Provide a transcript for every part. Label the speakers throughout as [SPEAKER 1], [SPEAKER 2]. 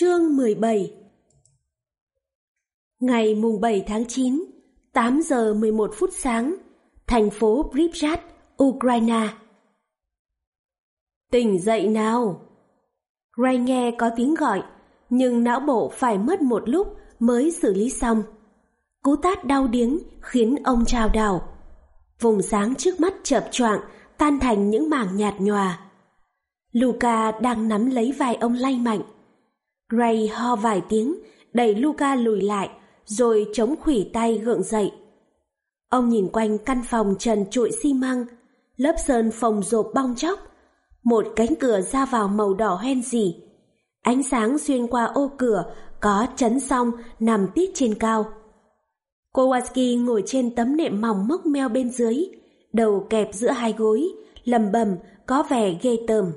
[SPEAKER 1] Chương 17 Ngày mùng 7 tháng 9, 8 giờ 11 phút sáng, thành phố Pripyat, Ukraine. Tỉnh dậy nào! Ray nghe có tiếng gọi, nhưng não bộ phải mất một lúc mới xử lý xong. Cú tát đau điếng khiến ông trao đảo. Vùng sáng trước mắt chợp choạng tan thành những mảng nhạt nhòa. Luca đang nắm lấy vai ông lay mạnh. Gray ho vài tiếng, đẩy Luca lùi lại, rồi chống khủy tay gượng dậy. Ông nhìn quanh căn phòng trần trụi xi măng, lớp sơn phòng rộp bong chóc, một cánh cửa ra vào màu đỏ hoen dỉ. Ánh sáng xuyên qua ô cửa có chấn song nằm tít trên cao. Kowalski ngồi trên tấm nệm mỏng mốc meo bên dưới, đầu kẹp giữa hai gối, lầm bầm có vẻ ghê tởm.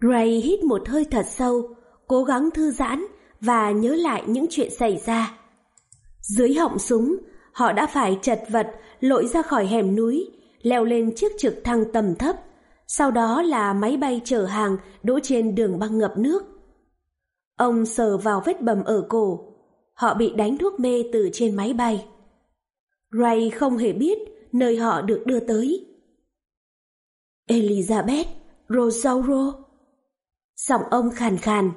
[SPEAKER 1] Ray hít một hơi thật sâu, cố gắng thư giãn và nhớ lại những chuyện xảy ra. Dưới họng súng, họ đã phải chật vật lội ra khỏi hẻm núi, leo lên chiếc trực thăng tầm thấp, sau đó là máy bay chở hàng đỗ trên đường băng ngập nước. Ông sờ vào vết bầm ở cổ, họ bị đánh thuốc mê từ trên máy bay. Ray không hề biết nơi họ được đưa tới. Elizabeth, Rosauro. Giọng ông khàn khàn.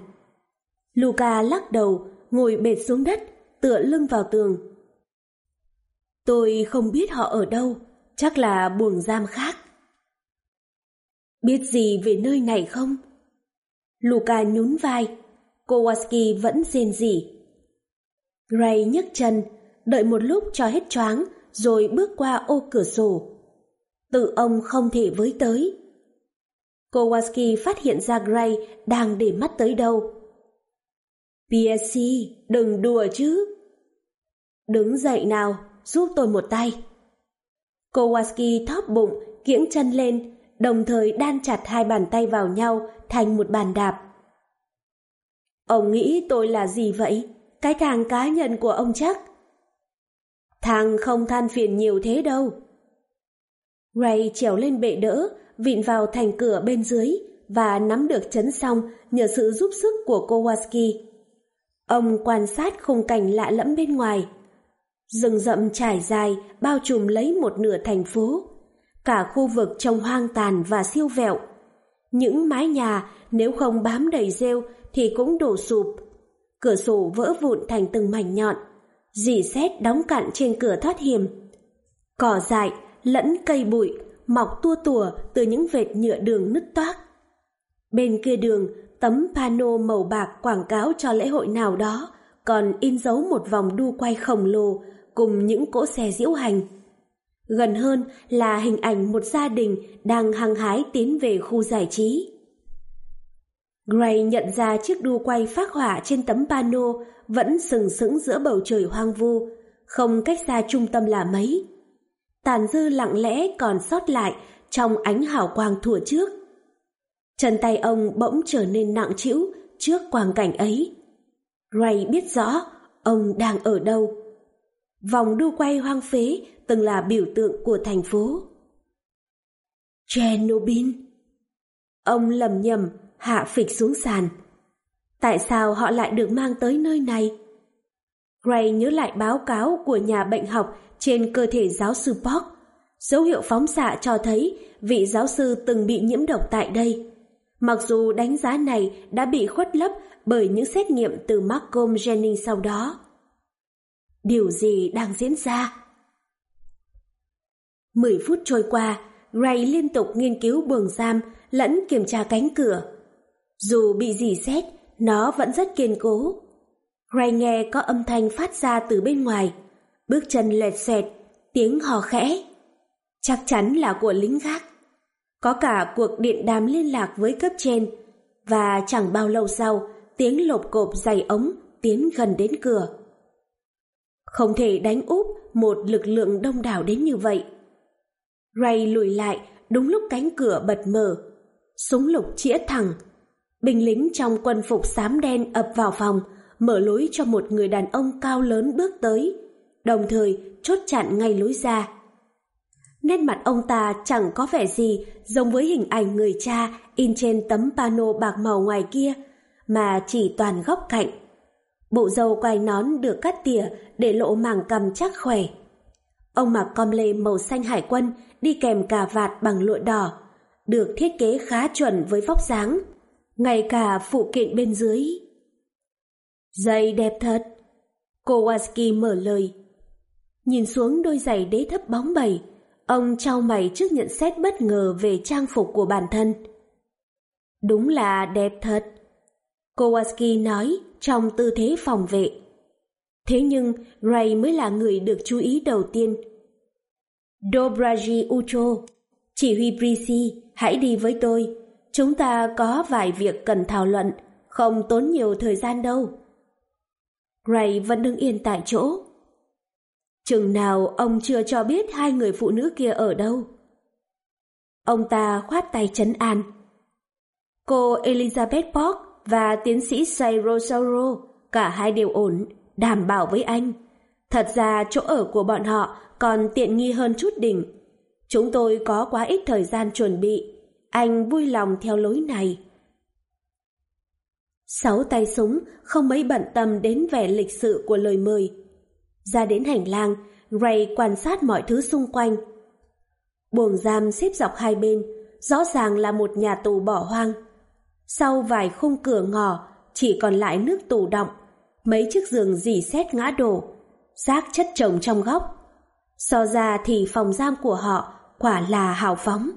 [SPEAKER 1] Luca lắc đầu, ngồi bệt xuống đất, tựa lưng vào tường. Tôi không biết họ ở đâu, chắc là buồng giam khác. Biết gì về nơi này không? Luca nhún vai, Kowalski vẫn rên rỉ. Gray nhấc chân, đợi một lúc cho hết choáng, rồi bước qua ô cửa sổ. Tự ông không thể với tới. Kowalski phát hiện ra Gray đang để mắt tới đâu. PSC, đừng đùa chứ. Đứng dậy nào, giúp tôi một tay. Kowalski thóp bụng, kiễng chân lên, đồng thời đan chặt hai bàn tay vào nhau thành một bàn đạp. Ông nghĩ tôi là gì vậy? Cái thằng cá nhân của ông chắc. Thằng không than phiền nhiều thế đâu. Ray trèo lên bệ đỡ, vịn vào thành cửa bên dưới và nắm được chấn xong nhờ sự giúp sức của Kowalski. Ông quan sát khung cảnh lạ lẫm bên ngoài. Rừng rậm trải dài bao trùm lấy một nửa thành phố. Cả khu vực trông hoang tàn và siêu vẹo. Những mái nhà nếu không bám đầy rêu thì cũng đổ sụp. Cửa sổ vỡ vụn thành từng mảnh nhọn. Dì xét đóng cặn trên cửa thoát hiểm. Cỏ dại lẫn cây bụi mọc tua tủa từ những vệt nhựa đường nứt toác. Bên kia đường, tấm pano màu bạc quảng cáo cho lễ hội nào đó, còn in dấu một vòng đu quay khổng lồ cùng những cỗ xe diễu hành. Gần hơn là hình ảnh một gia đình đang hăng hái tiến về khu giải trí. Gray nhận ra chiếc đu quay phát hỏa trên tấm pano vẫn sừng sững giữa bầu trời hoang vu, không cách xa trung tâm là mấy tàn dư lặng lẽ còn sót lại trong ánh hào quang thủa trước. Chân tay ông bỗng trở nên nặng trĩu trước quang cảnh ấy. Ray biết rõ ông đang ở đâu. Vòng đu quay hoang phế từng là biểu tượng của thành phố. Chernobyl. Ông lầm nhầm, hạ phịch xuống sàn. Tại sao họ lại được mang tới nơi này? Gray nhớ lại báo cáo của nhà bệnh học trên cơ thể giáo sư Park. Dấu hiệu phóng xạ cho thấy vị giáo sư từng bị nhiễm độc tại đây. Mặc dù đánh giá này đã bị khuất lấp bởi những xét nghiệm từ Malcolm Jennings sau đó. Điều gì đang diễn ra? Mười phút trôi qua, Ray liên tục nghiên cứu buồng giam lẫn kiểm tra cánh cửa. Dù bị dì xét, nó vẫn rất kiên cố. Ray nghe có âm thanh phát ra từ bên ngoài bước chân lẹt xẹt, tiếng hò khẽ. Chắc chắn là của lính gác. Có cả cuộc điện đàm liên lạc với cấp trên, và chẳng bao lâu sau, tiếng lộp cộp dày ống tiến gần đến cửa. Không thể đánh úp một lực lượng đông đảo đến như vậy. Ray lùi lại đúng lúc cánh cửa bật mở. Súng lục chĩa thẳng. Binh lính trong quân phục xám đen ập vào phòng, mở lối cho một người đàn ông cao lớn bước tới đồng thời chốt chặn ngay lối ra. Nét mặt ông ta chẳng có vẻ gì giống với hình ảnh người cha in trên tấm pano bạc màu ngoài kia, mà chỉ toàn góc cạnh. Bộ dâu quai nón được cắt tỉa để lộ màng cằm chắc khỏe. Ông mặc com lê màu xanh hải quân đi kèm cà vạt bằng lụa đỏ, được thiết kế khá chuẩn với vóc dáng, ngay cả phụ kiện bên dưới. Giày đẹp thật. Kowalski mở lời. Nhìn xuống đôi giày đế thấp bóng bẩy, ông trao mày trước nhận xét bất ngờ về trang phục của bản thân. Đúng là đẹp thật. Kowalski nói trong tư thế phòng vệ. Thế nhưng Ray mới là người được chú ý đầu tiên. Dobraji Ucho, chỉ huy Brisi, hãy đi với tôi. Chúng ta có vài việc cần thảo luận, không tốn nhiều thời gian đâu. Ray vẫn đứng yên tại chỗ. Chừng nào ông chưa cho biết hai người phụ nữ kia ở đâu. Ông ta khoát tay chấn an. Cô Elizabeth Park và tiến sĩ Sairo Sauro, cả hai đều ổn, đảm bảo với anh. Thật ra chỗ ở của bọn họ còn tiện nghi hơn chút đỉnh. Chúng tôi có quá ít thời gian chuẩn bị. Anh vui lòng theo lối này. Sáu tay súng không mấy bận tâm đến vẻ lịch sự của lời mời. Ra đến hành lang, Ray quan sát mọi thứ xung quanh. Buồng giam xếp dọc hai bên, rõ ràng là một nhà tù bỏ hoang. Sau vài khung cửa ngỏ, chỉ còn lại nước tù động, mấy chiếc giường dì xét ngã đổ, xác chất chồng trong góc. So ra thì phòng giam của họ quả là hào phóng.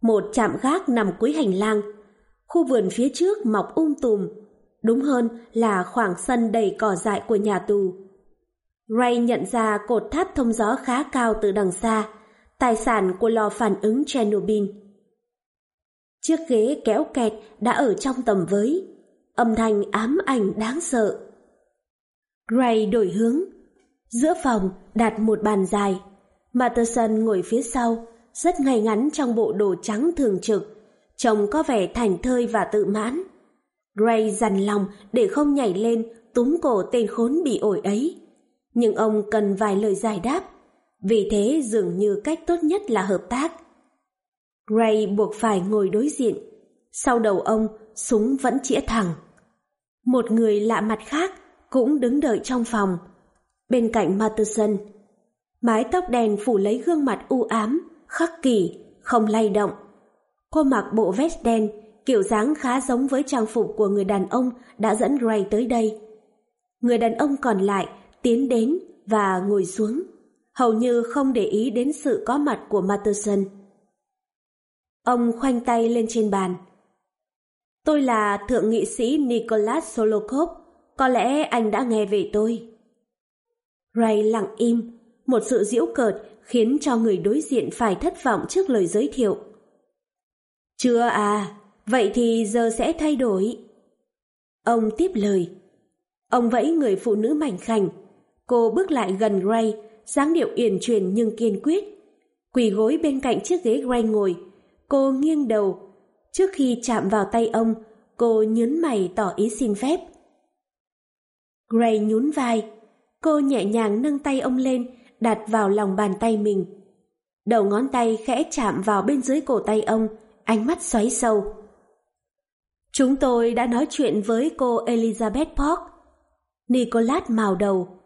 [SPEAKER 1] Một trạm gác nằm cuối hành lang, khu vườn phía trước mọc um tùm, đúng hơn là khoảng sân đầy cỏ dại của nhà tù. Ray nhận ra cột tháp thông gió khá cao từ đằng xa, tài sản của lò phản ứng Chernobyl. Chiếc ghế kéo kẹt đã ở trong tầm với, âm thanh ám ảnh đáng sợ. Ray đổi hướng, giữa phòng đặt một bàn dài, Matterson ngồi phía sau, rất ngay ngắn trong bộ đồ trắng thường trực, trông có vẻ thành thơi và tự mãn. Ray dằn lòng để không nhảy lên túm cổ tên khốn bị ổi ấy. Nhưng ông cần vài lời giải đáp, vì thế dường như cách tốt nhất là hợp tác. Ray buộc phải ngồi đối diện, sau đầu ông súng vẫn chĩa thẳng. Một người lạ mặt khác cũng đứng đợi trong phòng, bên cạnh Matterson. Mái tóc đen phủ lấy gương mặt u ám, khắc kỷ, không lay động. Cô mặc bộ vest đen, kiểu dáng khá giống với trang phục của người đàn ông đã dẫn Ray tới đây. Người đàn ông còn lại tiến đến và ngồi xuống, hầu như không để ý đến sự có mặt của Matterson. Ông khoanh tay lên trên bàn. Tôi là thượng nghị sĩ Nicholas Solokov, có lẽ anh đã nghe về tôi. Ray lặng im, một sự giễu cợt khiến cho người đối diện phải thất vọng trước lời giới thiệu. Chưa à, vậy thì giờ sẽ thay đổi. Ông tiếp lời. Ông vẫy người phụ nữ mảnh khảnh. Cô bước lại gần Gray, dáng điệu uyển chuyển nhưng kiên quyết. Quỳ gối bên cạnh chiếc ghế Gray ngồi. Cô nghiêng đầu. Trước khi chạm vào tay ông, cô nhớn mày tỏ ý xin phép. Gray nhún vai. Cô nhẹ nhàng nâng tay ông lên, đặt vào lòng bàn tay mình. Đầu ngón tay khẽ chạm vào bên dưới cổ tay ông, ánh mắt xoáy sâu. Chúng tôi đã nói chuyện với cô Elizabeth Park. Nicholas màu đầu.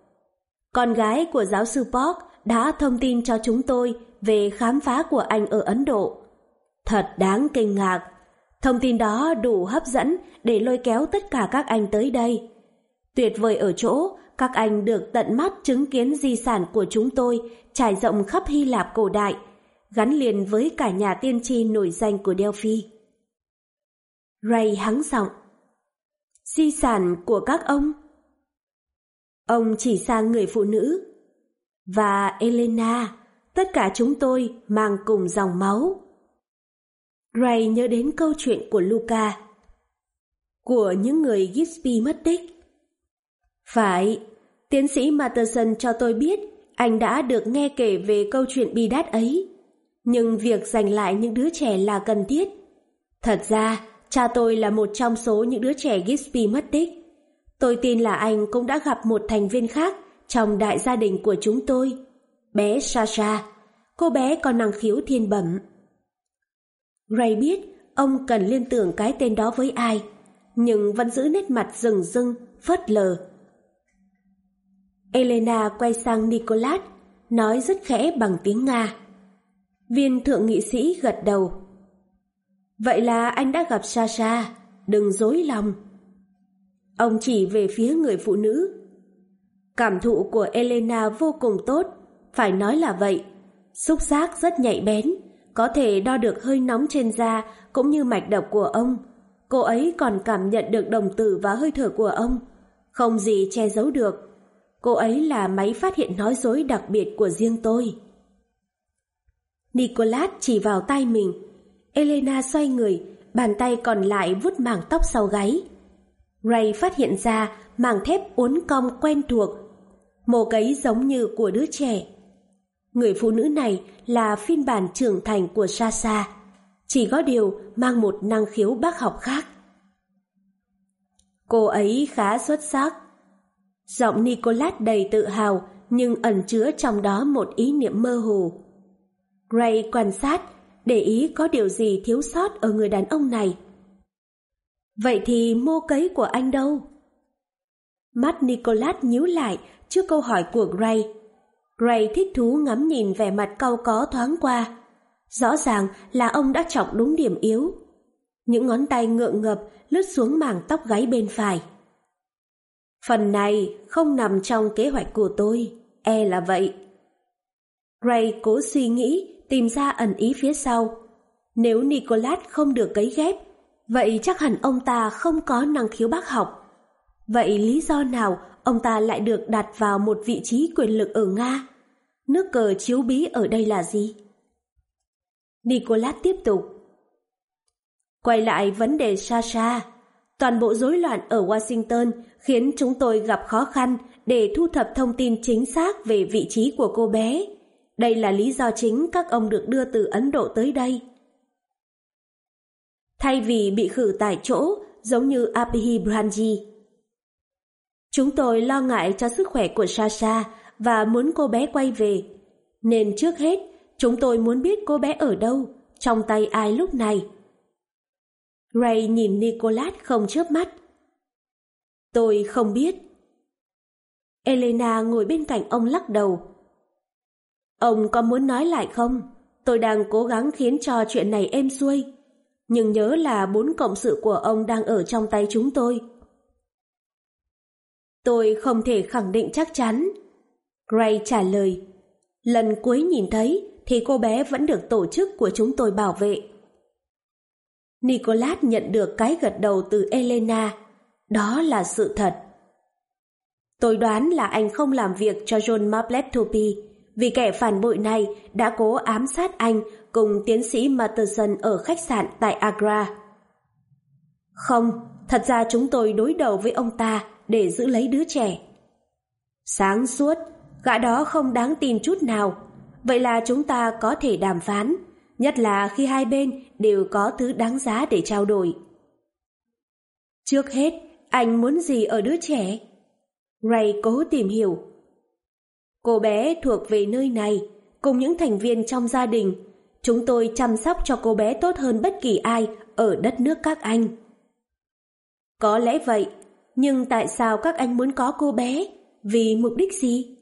[SPEAKER 1] Con gái của giáo sư Park đã thông tin cho chúng tôi về khám phá của anh ở Ấn Độ. Thật đáng kinh ngạc. Thông tin đó đủ hấp dẫn để lôi kéo tất cả các anh tới đây. Tuyệt vời ở chỗ, các anh được tận mắt chứng kiến di sản của chúng tôi trải rộng khắp Hy Lạp cổ đại, gắn liền với cả nhà tiên tri nổi danh của Delphi. Ray hắng giọng. Di sản của các ông? Ông chỉ sang người phụ nữ. Và Elena, tất cả chúng tôi mang cùng dòng máu. Ray nhớ đến câu chuyện của Luca. Của những người Gisby mất tích. Phải, tiến sĩ Matterson cho tôi biết anh đã được nghe kể về câu chuyện bi đát ấy. Nhưng việc giành lại những đứa trẻ là cần thiết. Thật ra, cha tôi là một trong số những đứa trẻ Gisby mất tích. Tôi tin là anh cũng đã gặp một thành viên khác trong đại gia đình của chúng tôi. Bé Sasha, cô bé có năng khiếu thiên bẩm. Ray biết ông cần liên tưởng cái tên đó với ai, nhưng vẫn giữ nét mặt rừng rưng, phớt lờ. Elena quay sang Nicolas, nói rất khẽ bằng tiếng Nga. Viên thượng nghị sĩ gật đầu. Vậy là anh đã gặp Sasha, đừng dối lòng. Ông chỉ về phía người phụ nữ. Cảm thụ của Elena vô cùng tốt, phải nói là vậy. Xúc giác rất nhạy bén, có thể đo được hơi nóng trên da cũng như mạch đập của ông. Cô ấy còn cảm nhận được đồng tử và hơi thở của ông. Không gì che giấu được. Cô ấy là máy phát hiện nói dối đặc biệt của riêng tôi. Nicolas chỉ vào tay mình. Elena xoay người, bàn tay còn lại vuốt mảng tóc sau gáy. Ray phát hiện ra mảng thép uốn cong quen thuộc. Mồ cấy giống như của đứa trẻ. Người phụ nữ này là phiên bản trưởng thành của Sasa, chỉ có điều mang một năng khiếu bác học khác. Cô ấy khá xuất sắc. Giọng Nicholas đầy tự hào nhưng ẩn chứa trong đó một ý niệm mơ hồ. Ray quan sát, để ý có điều gì thiếu sót ở người đàn ông này. Vậy thì mô cấy của anh đâu? Mắt Nicholas nhíu lại trước câu hỏi của Gray. Gray thích thú ngắm nhìn vẻ mặt cau có thoáng qua. Rõ ràng là ông đã chọc đúng điểm yếu. Những ngón tay ngượng ngập lướt xuống mảng tóc gáy bên phải. Phần này không nằm trong kế hoạch của tôi, e là vậy. Gray cố suy nghĩ, tìm ra ẩn ý phía sau. Nếu Nicholas không được cấy ghép, vậy chắc hẳn ông ta không có năng khiếu bác học. Vậy lý do nào ông ta lại được đặt vào một vị trí quyền lực ở Nga? Nước cờ chiếu bí ở đây là gì? nicolas tiếp tục. Quay lại vấn đề Sasha. Toàn bộ rối loạn ở Washington khiến chúng tôi gặp khó khăn để thu thập thông tin chính xác về vị trí của cô bé. Đây là lý do chính các ông được đưa từ Ấn Độ tới đây. Thay vì bị khử tại chỗ, giống như Apihi Branji. Chúng tôi lo ngại cho sức khỏe của Sasha và muốn cô bé quay về. Nên trước hết, chúng tôi muốn biết cô bé ở đâu, trong tay ai lúc này. Ray nhìn Nicholas không chớp mắt. Tôi không biết. Elena ngồi bên cạnh ông lắc đầu. Ông có muốn nói lại không? Tôi đang cố gắng khiến cho chuyện này êm xuôi. Nhưng nhớ là bốn cộng sự của ông đang ở trong tay chúng tôi. Tôi không thể khẳng định chắc chắn. Gray trả lời. Lần cuối nhìn thấy thì cô bé vẫn được tổ chức của chúng tôi bảo vệ. Nicholas nhận được cái gật đầu từ Elena. Đó là sự thật. Tôi đoán là anh không làm việc cho John Mappletopi vì kẻ phản bội này đã cố ám sát anh cùng tiến sĩ Matterson ở khách sạn tại Agra. Không, thật ra chúng tôi đối đầu với ông ta để giữ lấy đứa trẻ. Sáng suốt, gã đó không đáng tin chút nào, vậy là chúng ta có thể đàm phán, nhất là khi hai bên đều có thứ đáng giá để trao đổi. Trước hết, anh muốn gì ở đứa trẻ? Ray cố tìm hiểu. Cô bé thuộc về nơi này, cùng những thành viên trong gia đình. Chúng tôi chăm sóc cho cô bé tốt hơn bất kỳ ai ở đất nước các anh. Có lẽ vậy, nhưng tại sao các anh muốn có cô bé? Vì mục đích gì?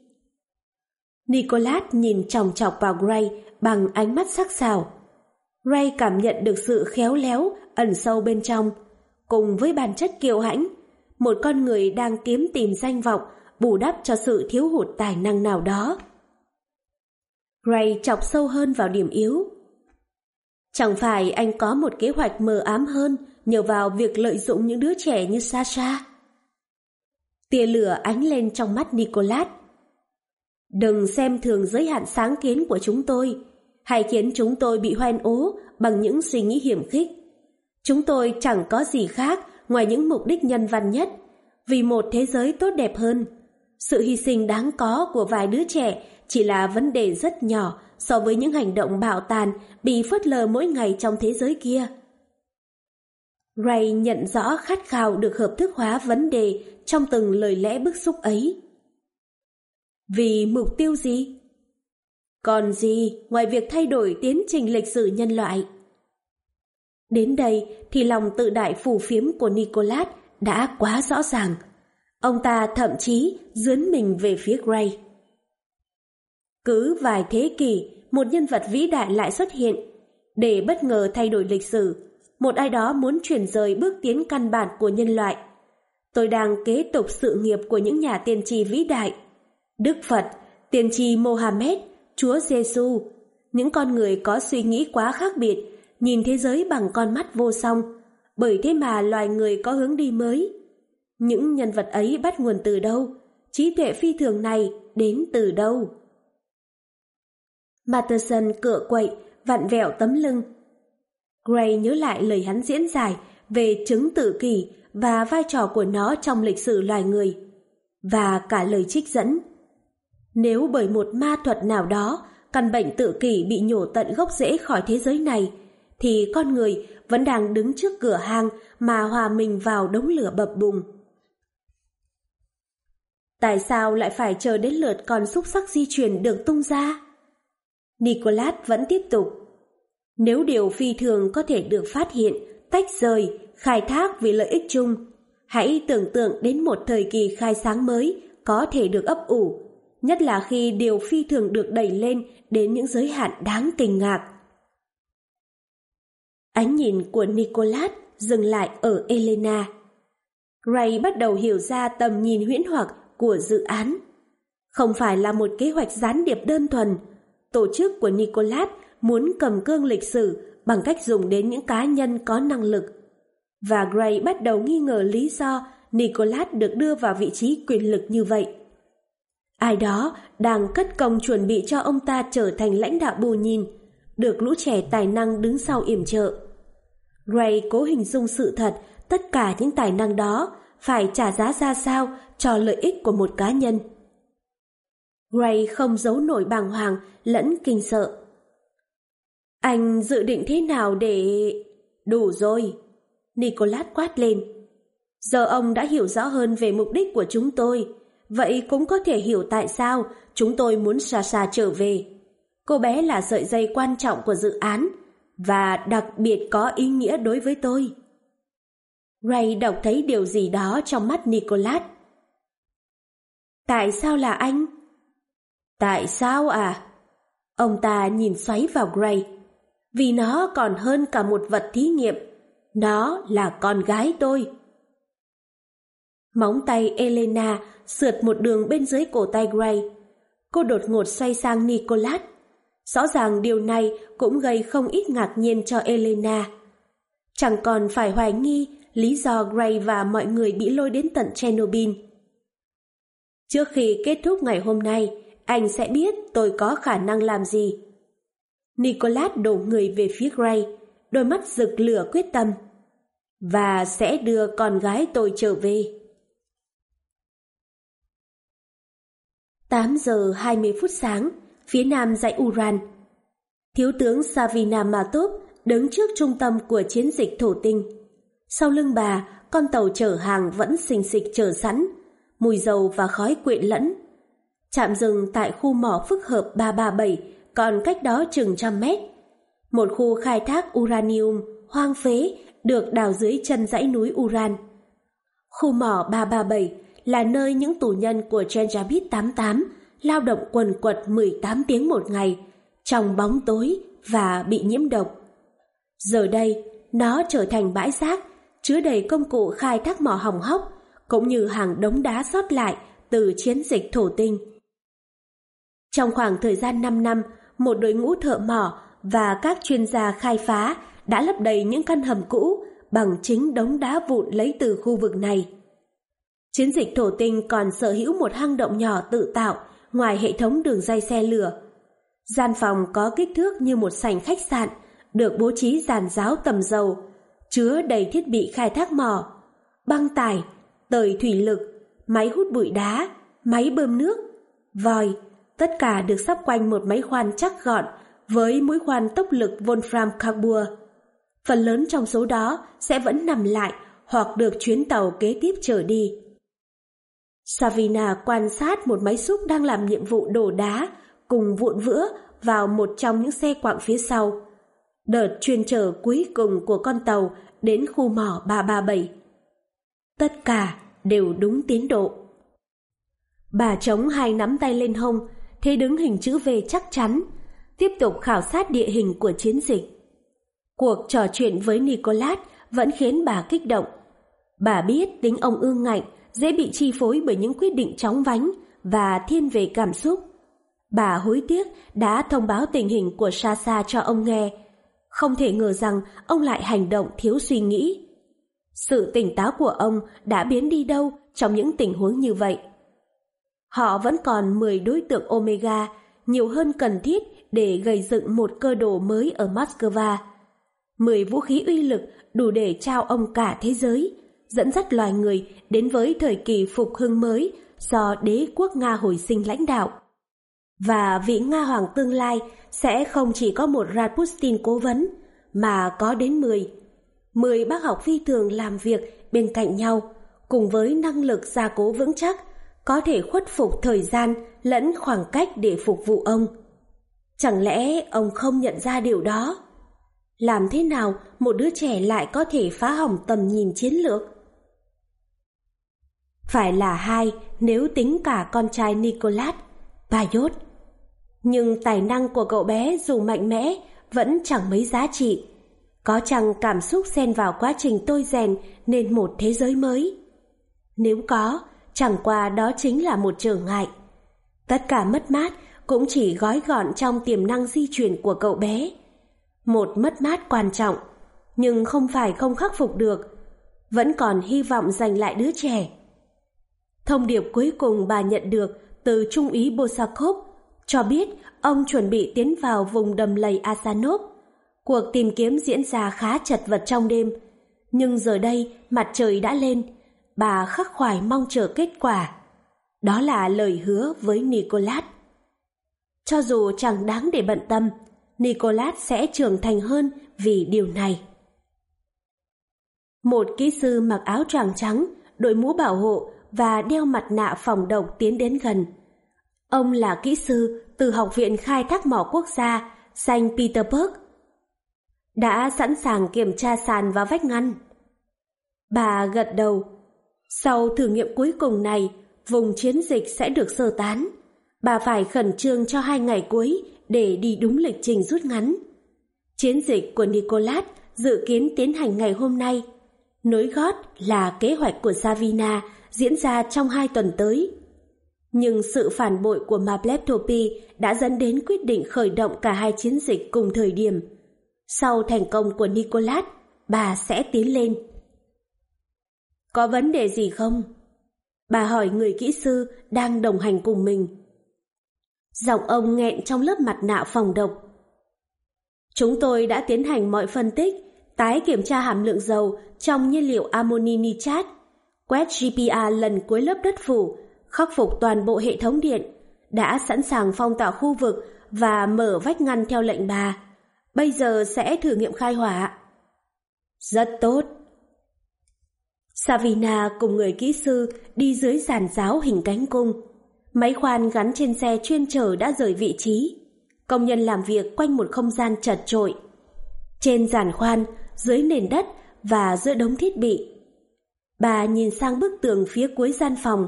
[SPEAKER 1] Nicholas nhìn chòng chọc vào Gray bằng ánh mắt sắc sảo. Ray cảm nhận được sự khéo léo ẩn sâu bên trong, cùng với bản chất kiêu hãnh, một con người đang kiếm tìm danh vọng bù đắp cho sự thiếu hụt tài năng nào đó. Ray chọc sâu hơn vào điểm yếu. Chẳng phải anh có một kế hoạch mờ ám hơn nhờ vào việc lợi dụng những đứa trẻ như Sasha? Tia lửa ánh lên trong mắt Nicolas. Đừng xem thường giới hạn sáng kiến của chúng tôi, hay khiến chúng tôi bị hoen ố bằng những suy nghĩ hiểm khích. Chúng tôi chẳng có gì khác ngoài những mục đích nhân văn nhất, vì một thế giới tốt đẹp hơn. Sự hy sinh đáng có của vài đứa trẻ chỉ là vấn đề rất nhỏ so với những hành động bạo tàn bị phớt lờ mỗi ngày trong thế giới kia. Ray nhận rõ khát khao được hợp thức hóa vấn đề trong từng lời lẽ bức xúc ấy. Vì mục tiêu gì? Còn gì ngoài việc thay đổi tiến trình lịch sử nhân loại? Đến đây thì lòng tự đại phù phiếm của Nicolas đã quá rõ ràng. Ông ta thậm chí dướn mình về phía Gray. Cứ vài thế kỷ, một nhân vật vĩ đại lại xuất hiện. Để bất ngờ thay đổi lịch sử, một ai đó muốn chuyển rời bước tiến căn bản của nhân loại. Tôi đang kế tục sự nghiệp của những nhà tiên tri vĩ đại. Đức Phật, tiên tri Mohammed, Chúa Giêsu, những con người có suy nghĩ quá khác biệt, nhìn thế giới bằng con mắt vô song, bởi thế mà loài người có hướng đi mới. Những nhân vật ấy bắt nguồn từ đâu? Trí tuệ phi thường này đến từ đâu? Matterson cựa quậy, vặn vẹo tấm lưng. Gray nhớ lại lời hắn diễn giải về chứng tự kỷ và vai trò của nó trong lịch sử loài người, và cả lời trích dẫn. Nếu bởi một ma thuật nào đó, căn bệnh tự kỷ bị nhổ tận gốc rễ khỏi thế giới này, thì con người vẫn đang đứng trước cửa hang mà hòa mình vào đống lửa bập bùng. Tại sao lại phải chờ đến lượt con xúc sắc di chuyển được tung ra? Nicolas vẫn tiếp tục. Nếu điều phi thường có thể được phát hiện, tách rời, khai thác vì lợi ích chung, hãy tưởng tượng đến một thời kỳ khai sáng mới có thể được ấp ủ, nhất là khi điều phi thường được đẩy lên đến những giới hạn đáng kinh ngạc. Ánh nhìn của Nicolas dừng lại ở Elena. Ray bắt đầu hiểu ra tầm nhìn huyễn hoặc của dự án. Không phải là một kế hoạch gián điệp đơn thuần, tổ chức của Nicolas muốn cầm cương lịch sử bằng cách dùng đến những cá nhân có năng lực. Và Gray bắt đầu nghi ngờ lý do Nicolas được đưa vào vị trí quyền lực như vậy. Ai đó đang cất công chuẩn bị cho ông ta trở thành lãnh đạo bù nhìn, được lũ trẻ tài năng đứng sau yểm trợ. Gray cố hình dung sự thật tất cả những tài năng đó phải trả giá ra sao cho lợi ích của một cá nhân. Gray không giấu nổi bàng hoàng, lẫn kinh sợ. Anh dự định thế nào để... Đủ rồi. Nicholas quát lên. Giờ ông đã hiểu rõ hơn về mục đích của chúng tôi. Vậy cũng có thể hiểu tại sao chúng tôi muốn Sasha trở về. Cô bé là sợi dây quan trọng của dự án và đặc biệt có ý nghĩa đối với tôi. Ray đọc thấy điều gì đó trong mắt Nicholas. Tại sao là anh? Tại sao à? Ông ta nhìn xoáy vào Gray. Vì nó còn hơn cả một vật thí nghiệm. Nó là con gái tôi. Móng tay Elena sượt một đường bên dưới cổ tay Gray. Cô đột ngột xoay sang Nicholas. Rõ ràng điều này cũng gây không ít ngạc nhiên cho Elena. Chẳng còn phải hoài nghi lý do Gray và mọi người bị lôi đến tận Chernobyl. Trước khi kết thúc ngày hôm nay, anh sẽ biết tôi có khả năng làm gì. Nicholas đổ người về phía Gray, đôi mắt rực lửa quyết tâm. Và sẽ đưa con gái tôi trở về. 8 giờ 20 phút sáng, phía nam dãy Uran. Thiếu tướng Savina Matov đứng trước trung tâm của chiến dịch thổ tinh. Sau lưng bà, con tàu chở hàng vẫn xình xịch chờ sẵn, mùi dầu và khói quyện lẫn. Chạm dừng tại khu mỏ phức hợp 337, còn cách đó chừng trăm mét. Một khu khai thác uranium hoang phế được đào dưới chân dãy núi Uran. Khu mỏ 337 là nơi những tù nhân của Chenjabit 88 lao động quần quật 18 tiếng một ngày, trong bóng tối và bị nhiễm độc. Giờ đây, nó trở thành bãi rác, chứa đầy công cụ khai thác mỏ hỏng hóc, cũng như hàng đống đá sót lại từ chiến dịch thổ tinh. Trong khoảng thời gian 5 năm, một đội ngũ thợ mỏ và các chuyên gia khai phá đã lấp đầy những căn hầm cũ bằng chính đống đá vụn lấy từ khu vực này. Chiến dịch thổ tinh còn sở hữu một hang động nhỏ tự tạo ngoài hệ thống đường dây xe lửa. Gian phòng có kích thước như một sảnh khách sạn, được bố trí giàn giáo tầm dầu, chứa đầy thiết bị khai thác mỏ, băng tải, tời thủy lực, máy hút bụi đá, máy bơm nước, vòi, tất cả được sắp quanh một máy khoan chắc gọn với mũi khoan tốc lực Wolfram Carbur. Phần lớn trong số đó sẽ vẫn nằm lại hoặc được chuyến tàu kế tiếp trở đi. Savina quan sát một máy xúc đang làm nhiệm vụ đổ đá cùng vụn vữa vào một trong những xe quạng phía sau. Đợt chuyên chở cuối cùng của con tàu đến khu mỏ 337. Tất cả đều đúng tiến độ. Bà chống hai nắm tay lên hông, thế đứng hình chữ V chắc chắn, tiếp tục khảo sát địa hình của chiến dịch. Cuộc trò chuyện với Nicolas vẫn khiến bà kích động. Bà biết tính ông ương ngạnh, dễ bị chi phối bởi những quyết định chóng vánh và thiên về cảm xúc. Bà hối tiếc đã thông báo tình hình của Sasa cho ông nghe. Không thể ngờ rằng ông lại hành động thiếu suy nghĩ. Sự tỉnh táo của ông đã biến đi đâu trong những tình huống như vậy. Họ vẫn còn 10 đối tượng Omega, nhiều hơn cần thiết để gây dựng một cơ đồ mới ở Moscow. 10 vũ khí uy lực đủ để trao ông cả thế giới, dẫn dắt loài người đến với thời kỳ phục hưng mới do đế quốc Nga hồi sinh lãnh đạo. Và vị Nga hoàng tương lai sẽ không chỉ có một Rasputin cố vấn, mà có đến 10. 10 bác học phi thường làm việc bên cạnh nhau, cùng với năng lực gia cố vững chắc, có thể khuất phục thời gian lẫn khoảng cách để phục vụ ông. Chẳng lẽ ông không nhận ra điều đó? Làm thế nào một đứa trẻ lại có thể phá hỏng tầm nhìn chiến lược? Phải là hai nếu tính cả con trai Nicolas, Payot. Nhưng tài năng của cậu bé dù mạnh mẽ vẫn chẳng mấy giá trị. Có chăng cảm xúc xen vào quá trình tôi rèn nên một thế giới mới? Nếu có, chẳng qua đó chính là một trở ngại. Tất cả mất mát cũng chỉ gói gọn trong tiềm năng di chuyển của cậu bé. Một mất mát quan trọng, nhưng không phải không khắc phục được. Vẫn còn hy vọng giành lại đứa trẻ. Thông điệp cuối cùng bà nhận được từ Trung úy Bosakov cho biết ông chuẩn bị tiến vào vùng đầm lầy Asanov. Cuộc tìm kiếm diễn ra khá chật vật trong đêm, nhưng giờ đây mặt trời đã lên, bà khắc khoải mong chờ kết quả. Đó là lời hứa với Nicolas. Cho dù chẳng đáng để bận tâm, Nicolas sẽ trưởng thành hơn vì điều này. Một kỹ sư mặc áo choàng trắng, đội mũ bảo hộ và đeo mặt nạ phòng độc tiến đến gần. Ông là kỹ sư từ Học viện Khai thác mỏ quốc gia Saint Petersburg. Đã sẵn sàng kiểm tra sàn và vách ngăn. Bà gật đầu. Sau thử nghiệm cuối cùng này, vùng chiến dịch sẽ được sơ tán. Bà phải khẩn trương cho hai ngày cuối để đi đúng lịch trình rút ngắn. Chiến dịch của Nicolas dự kiến tiến hành ngày hôm nay. Nối gót là kế hoạch của Savina diễn ra trong hai tuần tới. Nhưng sự phản bội của Mapleptopy đã dẫn đến quyết định khởi động cả hai chiến dịch cùng thời điểm. Sau thành công của Nicolas, bà sẽ tiến lên. Có vấn đề gì không? Bà hỏi người kỹ sư đang đồng hành cùng mình. Giọng ông nghẹn trong lớp mặt nạ phòng độc. Chúng tôi đã tiến hành mọi phân tích, tái kiểm tra hàm lượng dầu trong nhiên liệu amoni nitrat quét GPA lần cuối lớp đất phủ, khắc phục toàn bộ hệ thống điện, đã sẵn sàng phong tỏa khu vực và mở vách ngăn theo lệnh bà. Bây giờ sẽ thử nghiệm khai hỏa. Rất tốt. Savina cùng người kỹ sư đi dưới giàn giáo hình cánh cung. Máy khoan gắn trên xe chuyên chở đã rời vị trí. Công nhân làm việc quanh một không gian chật trội. Trên giàn khoan, dưới nền đất và giữa đống thiết bị Bà nhìn sang bức tường phía cuối gian phòng.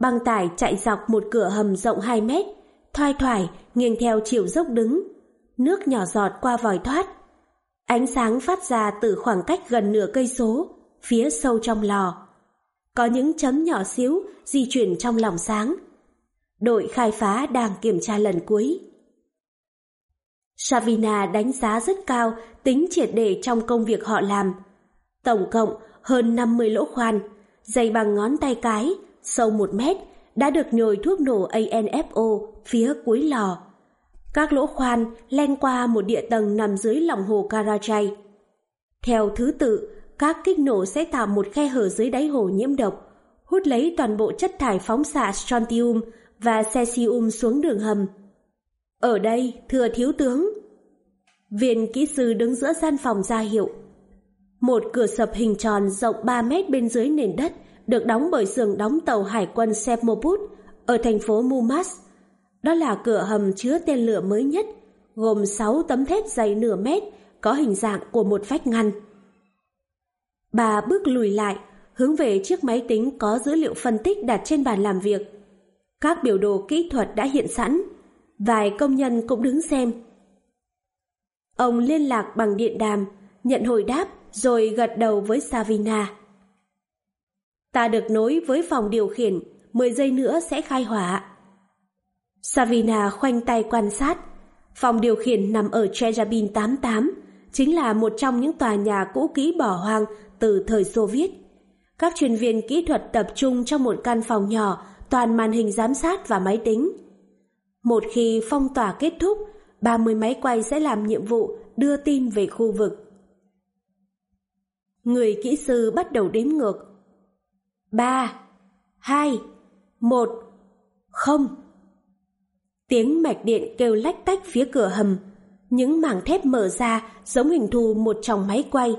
[SPEAKER 1] Băng tải chạy dọc một cửa hầm rộng 2 mét, thoai thoải, nghiêng theo chiều dốc đứng. Nước nhỏ giọt qua vòi thoát. Ánh sáng phát ra từ khoảng cách gần nửa cây số, phía sâu trong lò. Có những chấm nhỏ xíu di chuyển trong lòng sáng. Đội khai phá đang kiểm tra lần cuối. Savina đánh giá rất cao tính triệt để trong công việc họ làm. Tổng cộng, hơn 50 lỗ khoan, dày bằng ngón tay cái, sâu một mét, đã được nhồi thuốc nổ ANFO phía cuối lò. Các lỗ khoan len qua một địa tầng nằm dưới lòng hồ Karachay. Theo thứ tự, các kích nổ sẽ tạo một khe hở dưới đáy hồ nhiễm độc, hút lấy toàn bộ chất thải phóng xạ strontium và cesium xuống đường hầm. Ở đây, thưa thiếu tướng. Viên kỹ sư đứng giữa gian phòng ra hiệu. Một cửa sập hình tròn rộng 3 mét bên dưới nền đất được đóng bởi xưởng đóng tàu hải quân Sepmoput ở thành phố Mumas. Đó là cửa hầm chứa tên lửa mới nhất, gồm 6 tấm thép dày nửa mét có hình dạng của một vách ngăn. Bà bước lùi lại, hướng về chiếc máy tính có dữ liệu phân tích đặt trên bàn làm việc. Các biểu đồ kỹ thuật đã hiện sẵn, vài công nhân cũng đứng xem. Ông liên lạc bằng điện đàm, nhận hồi đáp rồi gật đầu với Savina. Ta được nối với phòng điều khiển, 10 giây nữa sẽ khai hỏa. Savina khoanh tay quan sát. Phòng điều khiển nằm ở Chelyabin 88, chính là một trong những tòa nhà cũ kỹ bỏ hoang từ thời Xô Viết. Các chuyên viên kỹ thuật tập trung trong một căn phòng nhỏ, toàn màn hình giám sát và máy tính. Một khi phong tỏa kết thúc, 30 máy quay sẽ làm nhiệm vụ đưa tin về khu vực. Người kỹ sư bắt đầu đếm ngược. 3, 2, 1, 0. Tiếng mạch điện kêu lách tách phía cửa hầm, những mảng thép mở ra giống hình thù một tròng máy quay.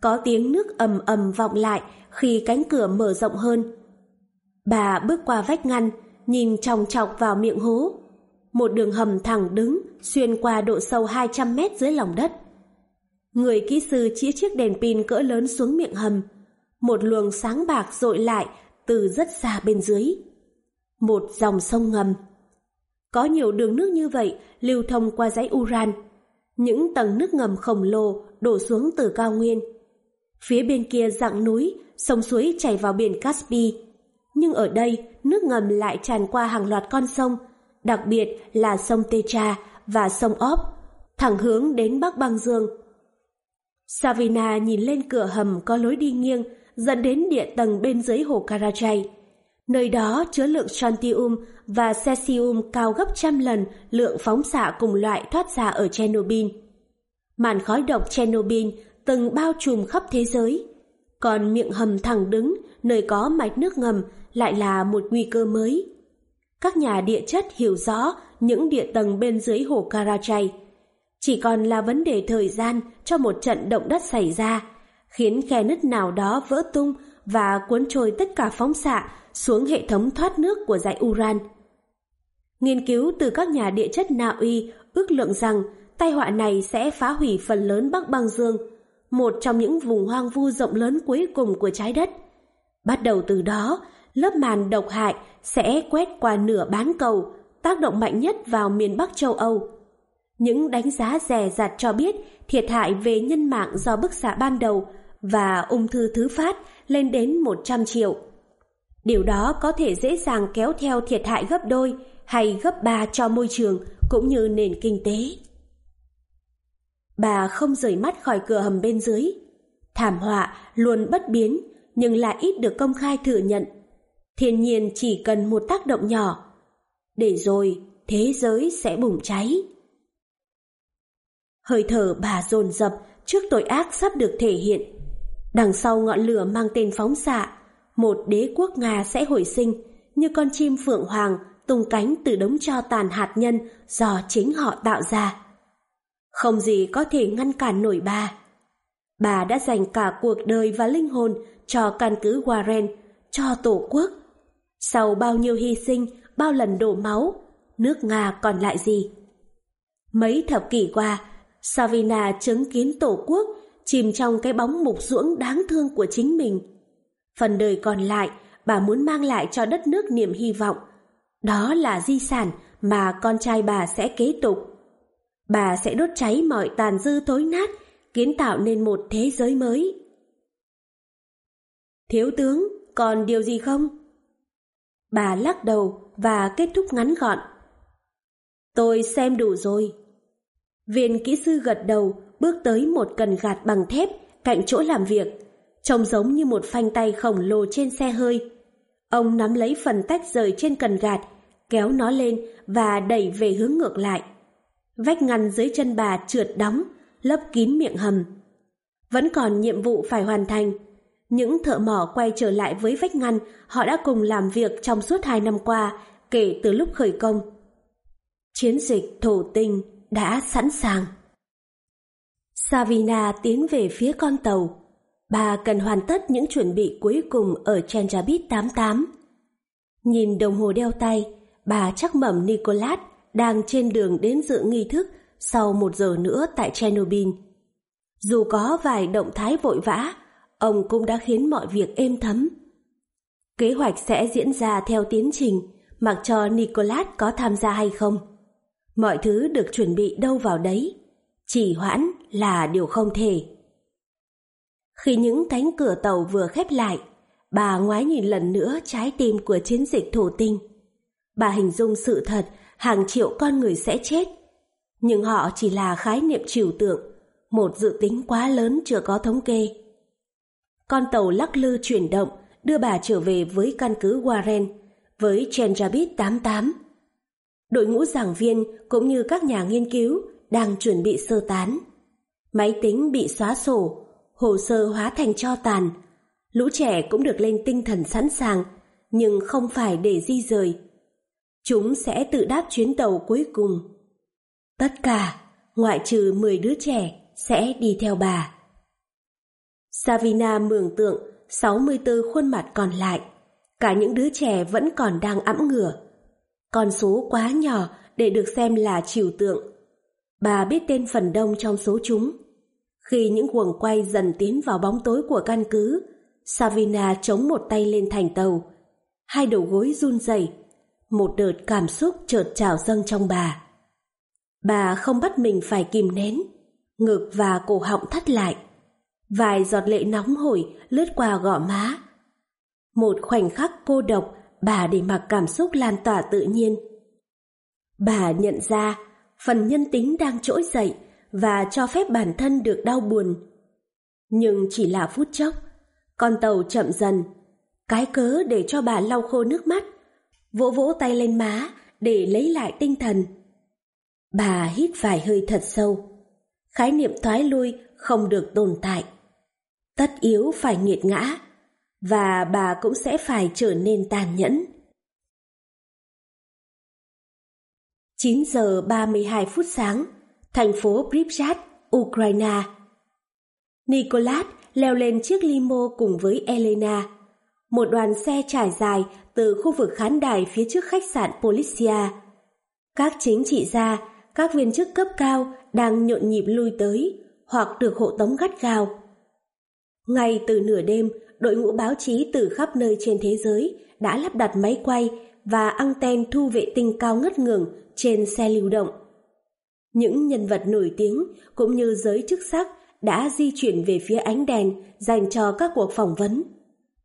[SPEAKER 1] Có tiếng nước ầm ầm vọng lại khi cánh cửa mở rộng hơn. Bà bước qua vách ngăn, nhìn tròng trọc vào miệng hố. Một đường hầm thẳng đứng xuyên qua độ sâu 200 mét dưới lòng đất. Người kỹ sư chĩa chiếc đèn pin cỡ lớn xuống miệng hầm. Một luồng sáng bạc dội lại từ rất xa bên dưới. Một dòng sông ngầm. Có nhiều đường nước như vậy lưu thông qua dãy Uran. Những tầng nước ngầm khổng lồ đổ xuống từ cao nguyên. Phía bên kia dặng núi, sông suối chảy vào biển Caspi. Nhưng ở đây, nước ngầm lại tràn qua hàng loạt con sông, đặc biệt là sông Techa và sông Óp, thẳng hướng đến Bắc Băng Dương. Savina nhìn lên cửa hầm có lối đi nghiêng dẫn đến địa tầng bên dưới hồ Karachay. Nơi đó chứa lượng strontium và cesium cao gấp trăm lần lượng phóng xạ cùng loại thoát ra ở Chernobyl. Màn khói độc Chernobyl từng bao trùm khắp thế giới. Còn miệng hầm thẳng đứng, nơi có mạch nước ngầm lại là một nguy cơ mới. Các nhà địa chất hiểu rõ những địa tầng bên dưới hồ Karachay. Chỉ còn là vấn đề thời gian cho một trận động đất xảy ra, khiến khe nứt nào đó vỡ tung và cuốn trôi tất cả phóng xạ xuống hệ thống thoát nước của dãy Uran. Nghiên cứu từ các nhà địa chất Na Uy ước lượng rằng tai họa này sẽ phá hủy phần lớn Bắc Băng Dương, một trong những vùng hoang vu rộng lớn cuối cùng của trái đất. Bắt đầu từ đó, lớp màn độc hại sẽ quét qua nửa bán cầu, tác động mạnh nhất vào miền Bắc châu Âu. Những đánh giá rẻ rặt cho biết thiệt hại về nhân mạng do bức xạ ban đầu và ung thư thứ phát lên đến 100 triệu. Điều đó có thể dễ dàng kéo theo thiệt hại gấp đôi hay gấp ba cho môi trường cũng như nền kinh tế. Bà không rời mắt khỏi cửa hầm bên dưới. Thảm họa luôn bất biến nhưng lại ít được công khai thừa nhận. Thiên nhiên chỉ cần một tác động nhỏ, để rồi thế giới sẽ bùng cháy. Hơi thở bà dồn dập trước tội ác sắp được thể hiện. Đằng sau ngọn lửa mang tên phóng xạ, một đế quốc Nga sẽ hồi sinh như con chim phượng hoàng tung cánh từ đống cho tàn hạt nhân do chính họ tạo ra. Không gì có thể ngăn cản nổi bà. Bà đã dành cả cuộc đời và linh hồn cho căn cứ Warren, cho tổ quốc. Sau bao nhiêu hy sinh, bao lần đổ máu, nước Nga còn lại gì? Mấy thập kỷ qua, Savina chứng kiến tổ quốc chìm trong cái bóng mục ruỗng đáng thương của chính mình. Phần đời còn lại, bà muốn mang lại cho đất nước niềm hy vọng. Đó là di sản mà con trai bà sẽ kế tục. Bà sẽ đốt cháy mọi tàn dư thối nát, kiến tạo nên một thế giới mới. Thiếu tướng, còn điều gì không? Bà lắc đầu và kết thúc ngắn gọn. Tôi xem đủ rồi. Viên kỹ sư gật đầu, bước tới một cần gạt bằng thép cạnh chỗ làm việc, trông giống như một phanh tay khổng lồ trên xe hơi. Ông nắm lấy phần tách rời trên cần gạt, kéo nó lên và đẩy về hướng ngược lại. Vách ngăn dưới chân bà trượt đóng, lấp kín miệng hầm. Vẫn còn nhiệm vụ phải hoàn thành. Những thợ mỏ quay trở lại với vách ngăn họ đã cùng làm việc trong suốt hai năm qua kể từ lúc khởi công. Chiến dịch thổ tinh đã sẵn sàng. Savina tiến về phía con tàu. Bà cần hoàn tất những chuẩn bị cuối cùng ở Chenjabit 88. Nhìn đồng hồ đeo tay, bà chắc mẩm Nicolas đang trên đường đến dự nghi thức sau một giờ nữa tại Chernobyl. Dù có vài động thái vội vã, ông cũng đã khiến mọi việc êm thấm. Kế hoạch sẽ diễn ra theo tiến trình, mặc cho Nicolas có tham gia hay không. Mọi thứ được chuẩn bị đâu vào đấy. Chỉ hoãn là điều không thể. Khi những cánh cửa tàu vừa khép lại, bà ngoái nhìn lần nữa trái tim của chiến dịch thổ tinh. Bà hình dung sự thật hàng triệu con người sẽ chết. Nhưng họ chỉ là khái niệm trừu tượng, một dự tính quá lớn chưa có thống kê. Con tàu lắc lư chuyển động đưa bà trở về với căn cứ Warren với Chenjabit 88. Đội ngũ giảng viên cũng như các nhà nghiên cứu đang chuẩn bị sơ tán. Máy tính bị xóa sổ, hồ sơ hóa thành cho tàn. Lũ trẻ cũng được lên tinh thần sẵn sàng, nhưng không phải để di rời. Chúng sẽ tự đáp chuyến tàu cuối cùng. Tất cả, ngoại trừ 10 đứa trẻ, sẽ đi theo bà. Savina mường tượng 64 khuôn mặt còn lại. Cả những đứa trẻ vẫn còn đang ẵm ngửa. Con số quá nhỏ để được xem là trừu tượng. Bà biết tên phần đông trong số chúng. Khi những guồng quay dần tiến vào bóng tối của căn cứ, Savina chống một tay lên thành tàu. Hai đầu gối run rẩy, một đợt cảm xúc chợt trào dâng trong bà. Bà không bắt mình phải kìm nén, ngực và cổ họng thắt lại. Vài giọt lệ nóng hổi lướt qua gò má. Một khoảnh khắc cô độc, bà để mặc cảm xúc lan tỏa tự nhiên. Bà nhận ra phần nhân tính đang trỗi dậy và cho phép bản thân được đau buồn. Nhưng chỉ là phút chốc, con tàu chậm dần, cái cớ để cho bà lau khô nước mắt, vỗ vỗ tay lên má để lấy lại tinh thần. Bà hít vài hơi thật sâu. Khái niệm thoái lui không được tồn tại tất yếu phải nghiệt ngã, và bà cũng sẽ phải trở nên tàn nhẫn. 9 giờ 32 phút sáng, thành phố Pripyat, Ukraine. Nicolas leo lên chiếc limo cùng với Elena. Một đoàn xe trải dài từ khu vực khán đài phía trước khách sạn Policia. Các chính trị gia, các viên chức cấp cao đang nhộn nhịp lui tới hoặc được hộ tống gắt gao. Ngay từ nửa đêm, đội ngũ báo chí từ khắp nơi trên thế giới đã lắp đặt máy quay và anten thu vệ tinh cao ngất ngường trên xe lưu động. Những nhân vật nổi tiếng cũng như giới chức sắc đã di chuyển về phía ánh đèn dành cho các cuộc phỏng vấn,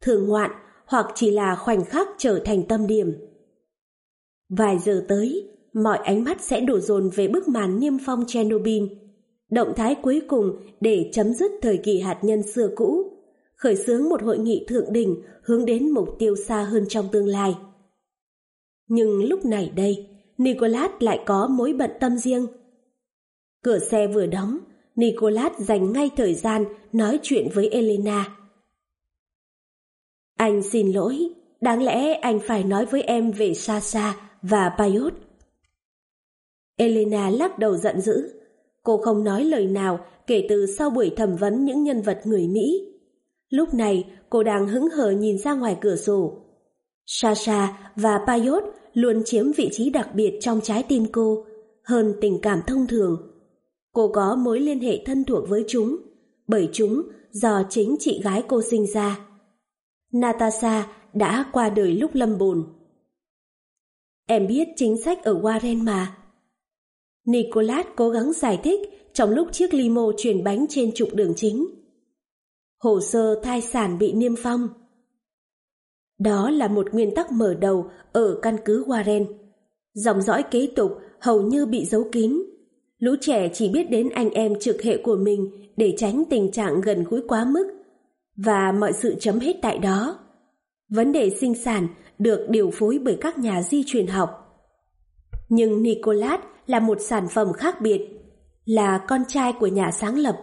[SPEAKER 1] thường ngoạn hoặc chỉ là khoảnh khắc trở thành tâm điểm. Vài giờ tới, mọi ánh mắt sẽ đổ dồn về bức màn niêm phong Chernobyl động thái cuối cùng để chấm dứt thời kỳ hạt nhân xưa cũ, khởi xướng một hội nghị thượng đỉnh hướng đến mục tiêu xa hơn trong tương lai. Nhưng lúc này đây, nicolas lại có mối bận tâm riêng. Cửa xe vừa đóng, nicolas dành ngay thời gian nói chuyện với Elena. Anh xin lỗi, đáng lẽ anh phải nói với em về Sasha và Payot. Elena lắc đầu giận dữ. Cô không nói lời nào kể từ sau buổi thẩm vấn những nhân vật người Mỹ. Lúc này cô đang hững hờ nhìn ra ngoài cửa sổ. Sasha và Payot luôn chiếm vị trí đặc biệt trong trái tim cô, hơn tình cảm thông thường. Cô có mối liên hệ thân thuộc với chúng, bởi chúng do chính chị gái cô sinh ra. Natasha đã qua đời lúc lâm bồn. Em biết chính sách ở Warren mà. Nicolas cố gắng giải thích trong lúc chiếc limo chuyển bánh trên trục đường chính. Hồ sơ thai sản bị niêm phong. Đó là một nguyên tắc mở đầu ở căn cứ Warren. Dòng dõi kế tục hầu như bị giấu kín. Lũ trẻ chỉ biết đến anh em trực hệ của mình để tránh tình trạng gần gũi quá mức. Và mọi sự chấm hết tại đó. Vấn đề sinh sản được điều phối bởi các nhà di truyền học. Nhưng Nicolas là một sản phẩm khác biệt, là con trai của nhà sáng lập.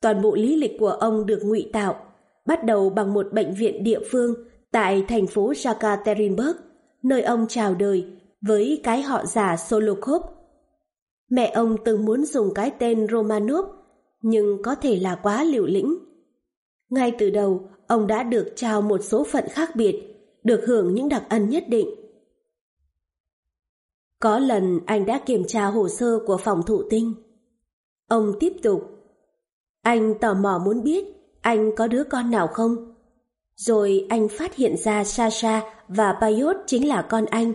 [SPEAKER 1] Toàn bộ lý lịch của ông được ngụy tạo, bắt đầu bằng một bệnh viện địa phương tại thành phố Yekaterinburg, nơi ông chào đời với cái họ giả Solokov. Mẹ ông từng muốn dùng cái tên Romanov, nhưng có thể là quá liều lĩnh. Ngay từ đầu, ông đã được trao một số phận khác biệt, được hưởng những đặc ân nhất định. Có lần anh đã kiểm tra hồ sơ của phòng thụ tinh. Ông tiếp tục. Anh tò mò muốn biết anh có đứa con nào không? Rồi anh phát hiện ra Sasha và Payot chính là con anh.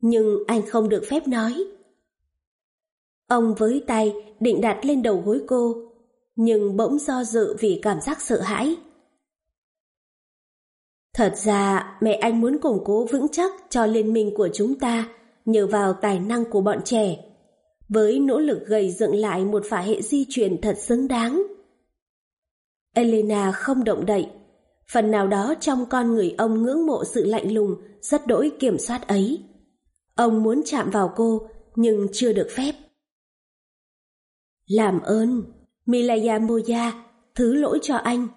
[SPEAKER 1] Nhưng anh không được phép nói. Ông với tay định đặt lên đầu gối cô, nhưng bỗng do dự vì cảm giác sợ hãi. Thật ra mẹ anh muốn củng cố vững chắc cho liên minh của chúng ta nhờ vào tài năng của bọn trẻ, với nỗ lực gầy dựng lại một phả hệ di truyền thật xứng đáng. Elena không động đậy, phần nào đó trong con người ông ngưỡng mộ sự lạnh lùng, rất đỗi kiểm soát ấy. Ông muốn chạm vào cô, nhưng chưa được phép. Làm ơn, Milaya Moya, thứ lỗi cho anh.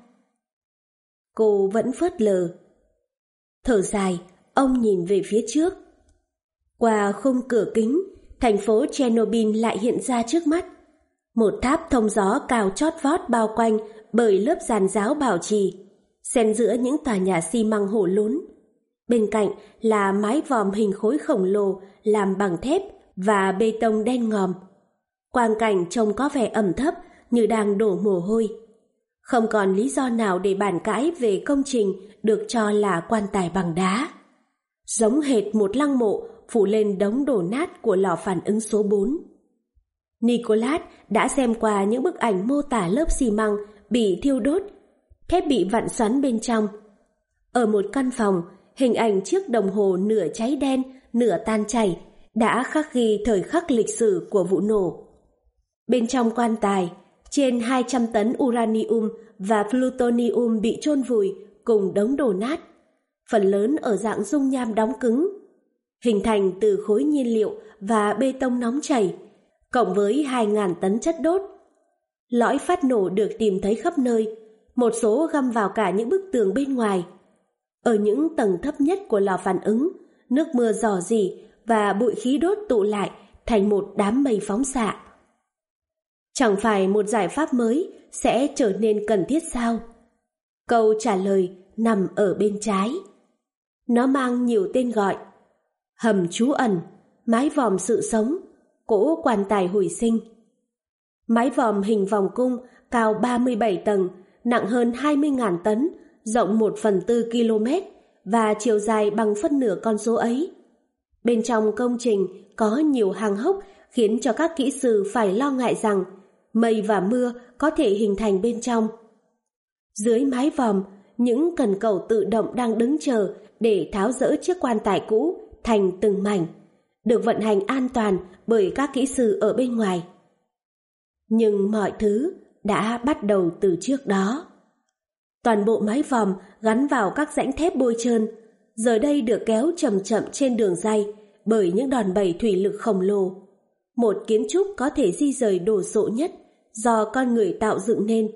[SPEAKER 1] Cô vẫn phớt lờ. Thở dài, ông nhìn về phía trước. Qua khung cửa kính, thành phố Chernobyl lại hiện ra trước mắt. Một tháp thông gió cao chót vót bao quanh bởi lớp giàn giáo bảo trì, xen giữa những tòa nhà xi măng hổ lún. Bên cạnh là mái vòm hình khối khổng lồ làm bằng thép và bê tông đen ngòm. Quang cảnh trông có vẻ ẩm thấp như đang đổ mồ hôi. Không còn lý do nào để bàn cãi về công trình được cho là quan tài bằng đá. Giống hệt một lăng mộ phủ lên đống đổ nát của lò phản ứng số 4. Nicolas đã xem qua những bức ảnh mô tả lớp xi măng bị thiêu đốt, thép bị vặn xoắn bên trong. Ở một căn phòng, hình ảnh chiếc đồng hồ nửa cháy đen, nửa tan chảy đã khắc ghi thời khắc lịch sử của vụ nổ. Bên trong quan tài, trên 200 tấn uranium và plutonium bị chôn vùi cùng đống đổ nát, phần lớn ở dạng dung nham đóng cứng, hình thành từ khối nhiên liệu và bê tông nóng chảy, cộng với 2.000 tấn chất đốt. Lõi phát nổ được tìm thấy khắp nơi, một số găm vào cả những bức tường bên ngoài. Ở những tầng thấp nhất của lò phản ứng, nước mưa rò rỉ và bụi khí đốt tụ lại thành một đám mây phóng xạ. Chẳng phải một giải pháp mới sẽ trở nên cần thiết sao? Câu trả lời nằm ở bên trái. Nó mang nhiều tên gọi. Hầm trú ẩn, mái vòm sự sống, cỗ quan tài hồi sinh. Mái vòm hình vòng cung cao 37 tầng, nặng hơn 20.000 tấn, rộng 1 phần 4 km và chiều dài bằng phân nửa con số ấy. Bên trong công trình có nhiều hàng hốc khiến cho các kỹ sư phải lo ngại rằng mây và mưa có thể hình thành bên trong. Dưới mái vòm, những cần cầu tự động đang đứng chờ để tháo rỡ chiếc quan tài cũ thành từng mảnh, được vận hành an toàn bởi các kỹ sư ở bên ngoài. Nhưng mọi thứ đã bắt đầu từ trước đó. Toàn bộ mái vòm gắn vào các rãnh thép bôi trơn, giờ đây được kéo chậm chậm trên đường dây bởi những đòn bẩy thủy lực khổng lồ. Một kiến trúc có thể di rời đồ sộ nhất do con người tạo dựng nên.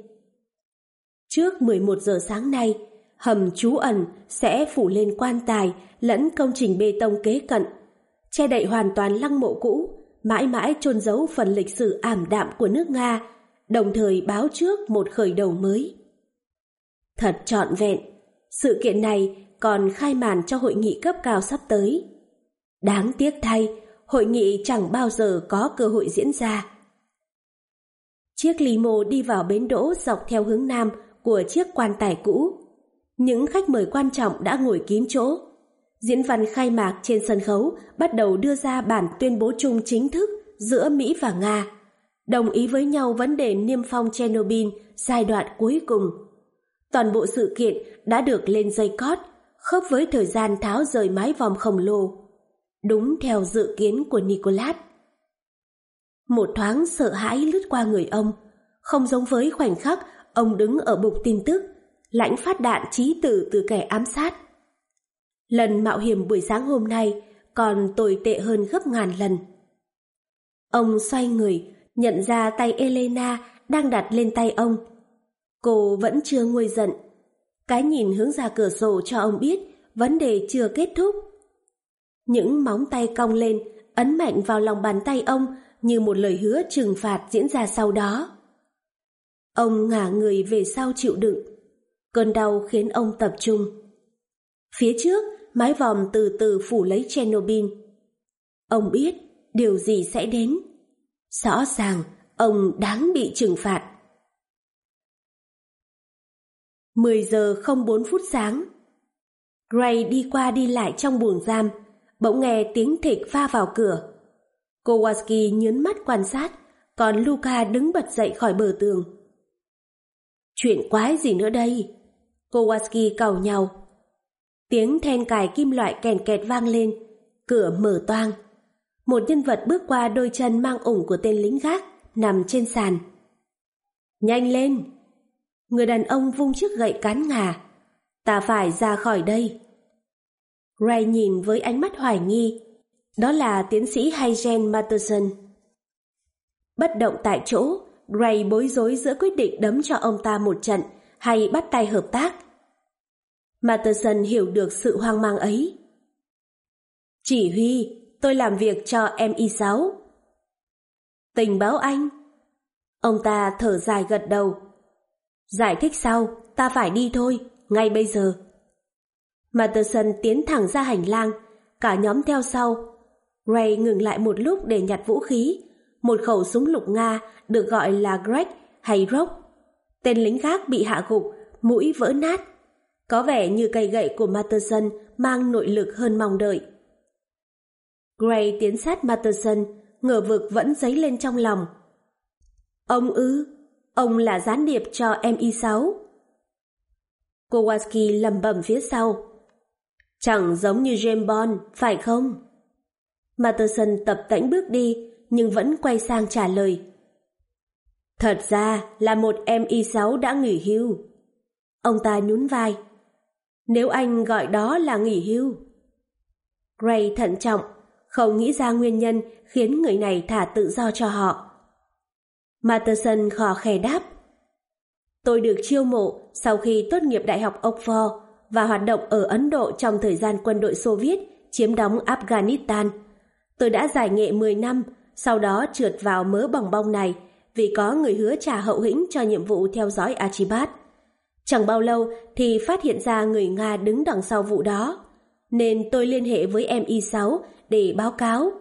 [SPEAKER 1] Trước 11 giờ sáng nay, hầm trú ẩn sẽ phủ lên quan tài lẫn công trình bê tông kế cận, che đậy hoàn toàn lăng mộ cũ, mãi mãi chôn giấu phần lịch sử ảm đạm của nước Nga, đồng thời báo trước một khởi đầu mới. Thật trọn vẹn, sự kiện này còn khai màn cho hội nghị cấp cao sắp tới. Đáng tiếc thay, hội nghị chẳng bao giờ có cơ hội diễn ra. Chiếc limo đi vào bến đỗ dọc theo hướng nam của chiếc quan tài cũ. Những khách mời quan trọng đã ngồi kín chỗ. Diễn văn khai mạc trên sân khấu bắt đầu đưa ra bản tuyên bố chung chính thức giữa Mỹ và Nga, đồng ý với nhau vấn đề niêm phong Chernobyl giai đoạn cuối cùng. Toàn bộ sự kiện đã được lên dây cót, khớp với thời gian tháo rời mái vòm khổng lồ. Đúng theo dự kiến của Nicolas. Một thoáng sợ hãi lướt qua người ông, không giống với khoảnh khắc ông đứng ở bục tin tức, lãnh phát đạn trí tử từ kẻ ám sát. Lần mạo hiểm buổi sáng hôm nay còn tồi tệ hơn gấp ngàn lần. Ông xoay người, nhận ra tay Elena đang đặt lên tay ông. Cô vẫn chưa nguôi giận. Cái nhìn hướng ra cửa sổ cho ông biết vấn đề chưa kết thúc. Những móng tay cong lên, ấn mạnh vào lòng bàn tay ông như một lời hứa trừng phạt diễn ra sau đó. Ông ngả người về sau chịu đựng. Cơn đau khiến ông tập trung. Phía trước, mái vòm từ từ phủ lấy Chernobyl. Ông biết điều gì sẽ đến. Rõ ràng, ông đáng bị trừng phạt. 10 giờ không 4 phút sáng. Gray đi qua đi lại trong buồng giam, bỗng nghe tiếng thịt pha vào cửa. Kowalski nhớn mắt quan sát, còn Luca đứng bật dậy khỏi bờ tường. Chuyện quái gì nữa đây? Kowalski cầu nhau. Tiếng then cài kim loại kèn kẹt vang lên, cửa mở toang. Một nhân vật bước qua đôi chân mang ủng của tên lính gác, nằm trên sàn. Nhanh lên! Người đàn ông vung chiếc gậy cán ngà. Ta phải ra khỏi đây. Ray nhìn với ánh mắt hoài nghi. Đó là tiến sĩ Hayden Matterson. Bất động tại chỗ, Ray bối rối giữa quyết định đấm cho ông ta một trận hay bắt tay hợp tác. Matterson hiểu được sự hoang mang ấy. Chỉ huy, tôi làm việc cho MI6. Tình báo anh. Ông ta thở dài gật đầu. Giải thích sau, ta phải đi thôi, ngay bây giờ. Matterson tiến thẳng ra hành lang, cả nhóm theo sau. Ray ngừng lại một lúc để nhặt vũ khí, một khẩu súng lục Nga được gọi là Greg hay Rock. Tên lính gác bị hạ gục, mũi vỡ nát. Có vẻ như cây gậy của Matterson mang nội lực hơn mong đợi. Gray tiến sát Matterson, ngờ vực vẫn dấy lên trong lòng. Ông ư, ông là gián điệp cho MI6. Kowalski lầm bầm phía sau. Chẳng giống như James Bond, phải không? Matterson tập tễnh bước đi, nhưng vẫn quay sang trả lời. Thật ra là một MI6 đã nghỉ hưu. Ông ta nhún vai. Nếu anh gọi đó là nghỉ hưu. Gray thận trọng, không nghĩ ra nguyên nhân khiến người này thả tự do cho họ. Matterson khò khè đáp. Tôi được chiêu mộ sau khi tốt nghiệp Đại học Oxford và hoạt động ở Ấn Độ trong thời gian quân đội Xô Viết chiếm đóng Afghanistan. Tôi đã giải nghệ 10 năm, sau đó trượt vào mớ bòng bong này vì có người hứa trả hậu hĩnh cho nhiệm vụ theo dõi Archibald. Chẳng bao lâu thì phát hiện ra người Nga đứng đằng sau vụ đó, nên tôi liên hệ với MI6 để báo cáo.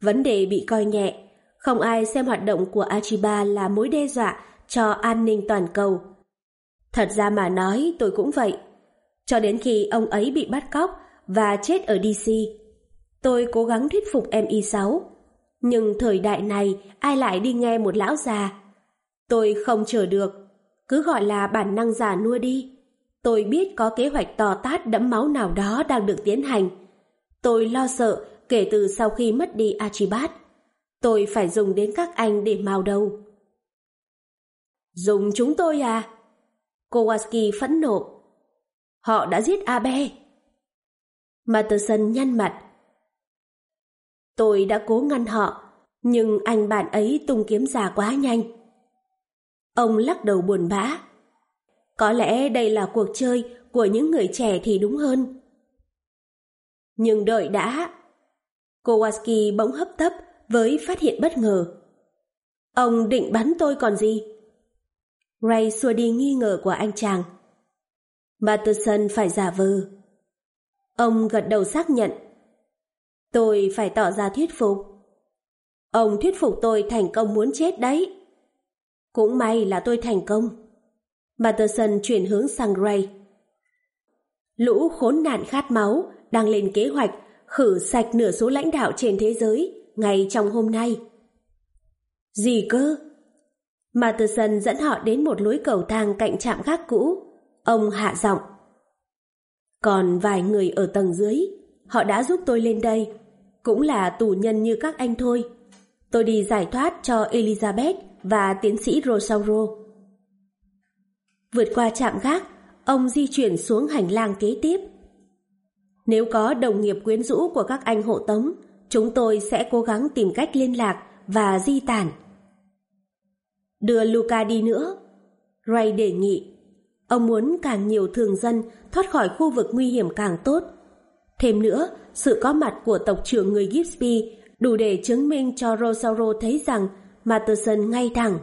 [SPEAKER 1] Vấn đề bị coi nhẹ, không ai xem hoạt động của Achiba là mối đe dọa cho an ninh toàn cầu. Thật ra mà nói tôi cũng vậy. Cho đến khi ông ấy bị bắt cóc và chết ở DC, tôi cố gắng thuyết phục MI6. Nhưng thời đại này ai lại đi nghe một lão già? Tôi không chờ được, cứ gọi là bản năng già nua đi. Tôi biết có kế hoạch to tát đẫm máu nào đó đang được tiến hành. Tôi lo sợ kể từ sau khi mất đi Archibald. Tôi phải dùng đến các anh để mào đầu. Dùng chúng tôi à? Kowalski phẫn nộ. Họ đã giết Abe. Matterson nhăn mặt. Tôi đã cố ngăn họ, nhưng anh bạn ấy tung kiếm già quá nhanh. Ông lắc đầu buồn bã. Có lẽ đây là cuộc chơi của những người trẻ thì đúng hơn. Nhưng đợi đã. Kowalski bỗng hấp tấp với phát hiện bất ngờ. Ông định bắn tôi còn gì? Ray xua đi nghi ngờ của anh chàng. Matterson phải giả vờ. Ông gật đầu xác nhận. Tôi phải tỏ ra thuyết phục. Ông thuyết phục tôi thành công muốn chết đấy. Cũng may là tôi thành công. Matterson chuyển hướng sang Gray. Lũ khốn nạn khát máu đang lên kế hoạch khử sạch nửa số lãnh đạo trên thế giới ngay trong hôm nay. Gì cơ? Matterson dẫn họ đến một lối cầu thang cạnh trạm gác cũ. Ông hạ giọng. Còn vài người ở tầng dưới, họ đã giúp tôi lên đây. Cũng là tù nhân như các anh thôi. Tôi đi giải thoát cho Elizabeth và tiến sĩ Rosauro. Vượt qua trạm gác, ông di chuyển xuống hành lang kế tiếp. Nếu có đồng nghiệp quyến rũ của các anh hộ tống, chúng tôi sẽ cố gắng tìm cách liên lạc và di tản. Đưa Luca đi nữa. Ray đề nghị. Ông muốn càng nhiều thường dân thoát khỏi khu vực nguy hiểm càng tốt. Thêm nữa, sự có mặt của tộc trưởng người Gipsby đủ để chứng minh cho Rosauro thấy rằng Matterson ngay thẳng.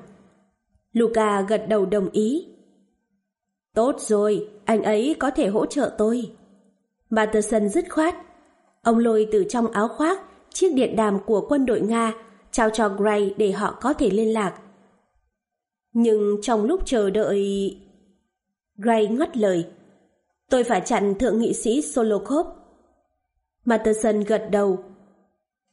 [SPEAKER 1] Luca gật đầu đồng ý. Tốt rồi, anh ấy có thể hỗ trợ tôi. Matterson dứt khoát. Ông lôi từ trong áo khoác chiếc điện đàm của quân đội Nga trao cho Gray để họ có thể liên lạc. Nhưng trong lúc chờ đợi... Gray ngắt lời. Tôi phải chặn thượng nghị sĩ Solokov. Matterson gật đầu.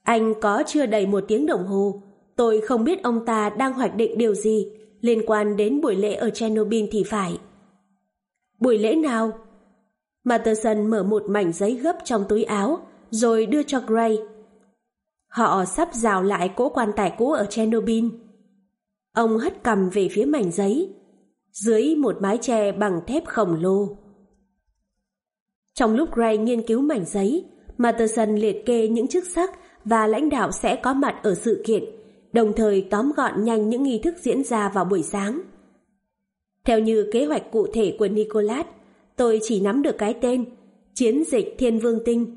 [SPEAKER 1] Anh có chưa đầy một tiếng đồng hồ. Tôi không biết ông ta đang hoạch định điều gì liên quan đến buổi lễ ở Chernobyl thì phải. Buổi lễ nào? Matterson mở một mảnh giấy gấp trong túi áo rồi đưa cho Gray. Họ sắp rào lại cỗ quan tài cũ ở Chernobyl. Ông hất cầm về phía mảnh giấy, dưới một mái che bằng thép khổng lồ. Trong lúc Gray nghiên cứu mảnh giấy, Matterson liệt kê những chức sắc và lãnh đạo sẽ có mặt ở sự kiện, đồng thời tóm gọn nhanh những nghi thức diễn ra vào buổi sáng. Theo như kế hoạch cụ thể của Nicolas, tôi chỉ nắm được cái tên Chiến dịch Thiên Vương Tinh.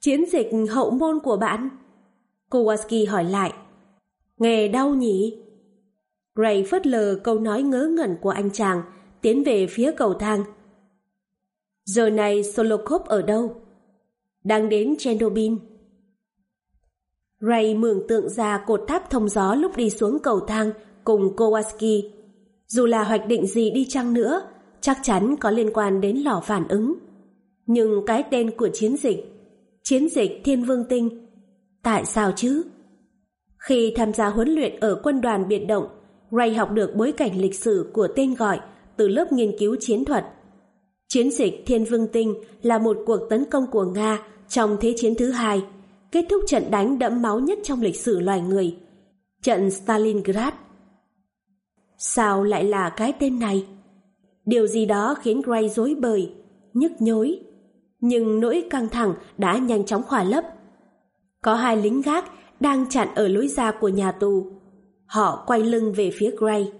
[SPEAKER 1] Chiến dịch hậu môn của bạn? Kowalski hỏi lại. Nghe đau nhỉ? Ray phớt lờ câu nói ngớ ngẩn của anh chàng, tiến về phía cầu thang. Giờ này Solokov ở đâu? Đang đến Chernobyl. Ray mường tượng ra cột tháp thông gió lúc đi xuống cầu thang cùng Kowalski. Dù là hoạch định gì đi chăng nữa, chắc chắn có liên quan đến lò phản ứng. Nhưng cái tên của chiến dịch, chiến dịch Thiên Vương Tinh, tại sao chứ? Khi tham gia huấn luyện ở quân đoàn biệt động, Ray học được bối cảnh lịch sử của tên gọi từ lớp nghiên cứu chiến thuật. Chiến dịch Thiên Vương Tinh là một cuộc tấn công của Nga trong Thế chiến thứ hai, kết thúc trận đánh đẫm máu nhất trong lịch sử loài người, trận Stalingrad. Sao lại là cái tên này? Điều gì đó khiến Gray rối bời, nhức nhối. Nhưng nỗi căng thẳng đã nhanh chóng khỏa lấp. Có hai lính gác đang chặn ở lối ra của nhà tù. Họ quay lưng về phía Gray.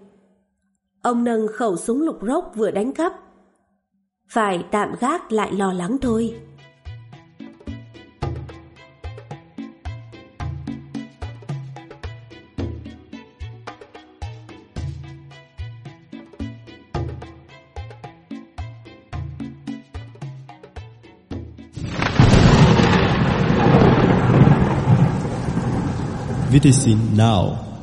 [SPEAKER 1] Ông nâng khẩu súng lục rốc vừa đánh cắp. Phải tạm gác lại lo lắng thôi.
[SPEAKER 2] medicine now.